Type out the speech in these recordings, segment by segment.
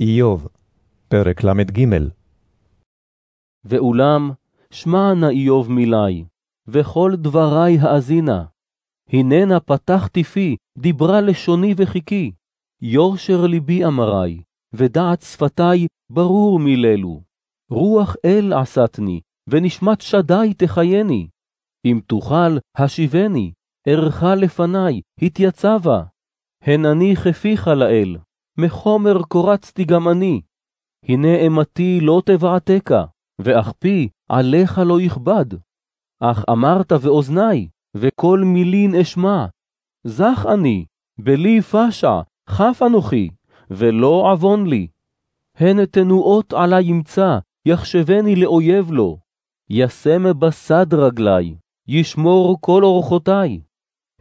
איוב, פרק ל"ג ואולם, שמע נא איוב מילי, וכל דברי האזינה. הננה פתחתי פי, דיברה לשוני וחיכי. יושר ליבי אמרי, ודעת שפתי ברור מיללו. רוח אל עשתני, ונשמת שדי תחייני. אם תוכל, השיבני, ערך לפני, התייצבה. הן אני כפיך לאל, מחומר קורצתי גם אני. הנה אימתי לא תבעתקה, ואך פי עליך לא יכבד. אך אמרת ואוזני, וכל מילין אשמע. זך אני, בלי פשע, חף אנוכי, ולא עוון לי. הן תנועות עלי ימצא, יחשבני לאויב לו. ישם בסד רגלי, ישמור כל אורחותי.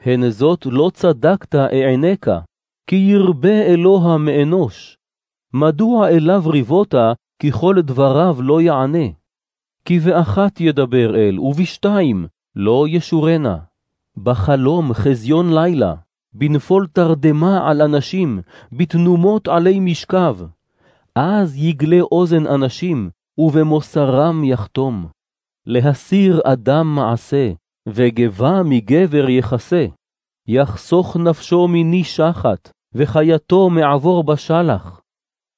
הן זאת לא צדקת אענקה, כי ירבה אלוה מאנוש. מדוע אליו ריבותה, כי כל דבריו לא יענה? כי באחת ידבר אל, ובשתיים לא ישורנה. בחלום חזיון לילה, בנפול תרדמה על אנשים, בתנומות עלי משכב. אז יגלה אוזן אנשים, ובמוסרם יחתום. להסיר אדם מעשה, וגבה מגבר יחסה. יחסוך נפשו מני שחת, וחייתו מעבור בשלח.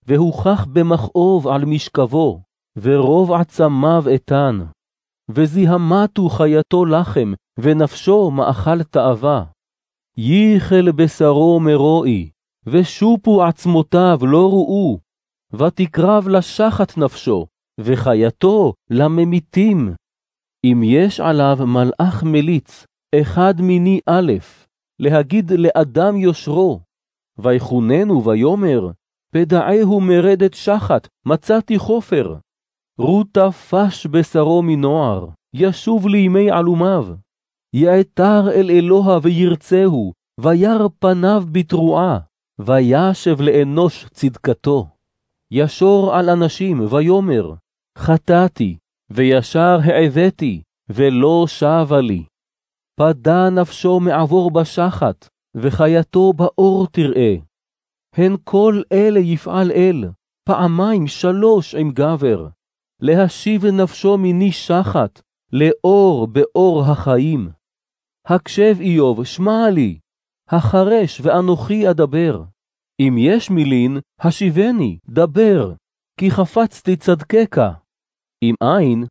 והוכח במכאוב על משכבו, ורוב עצמיו איתן. וזיהמתו חייתו לחם, ונפשו מאכל תאווה. ייחל בשרו מרועי, ושופו עצמותיו לא ראו. ותקרב לשחת נפשו, וחייתו לממיתים. אם יש עליו מלאך מליץ, אחד מיני א', להגיד לאדם יושרו, ויחוננו ויאמר, פדעהו מרדת שחת, מצאתי חופר. רותה פש בשרו מנוער, ישוב לימי עלומיו. יעתר אל אלוה וירצהו, וירא פניו בתרועה, וישב לאנוש צדקתו. ישור על אנשים, ויאמר, חטאתי, וישר העבדתי, ולא שבה לי. פדה נפשו מעבור בשחת, וחייתו באור תראה. הן כל אלה יפעל אל, פעמיים שלוש עם גבר, להשיב נפשו מני שחת, לאור באור החיים. הקשב איוב, שמע לי, החרש ואנוכי אדבר. אם יש מילין, השיבני, דבר, כי חפצתי צדקך. אם אין,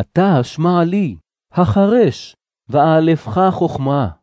אתה שמע לי, החרש, ואלפך חכמה.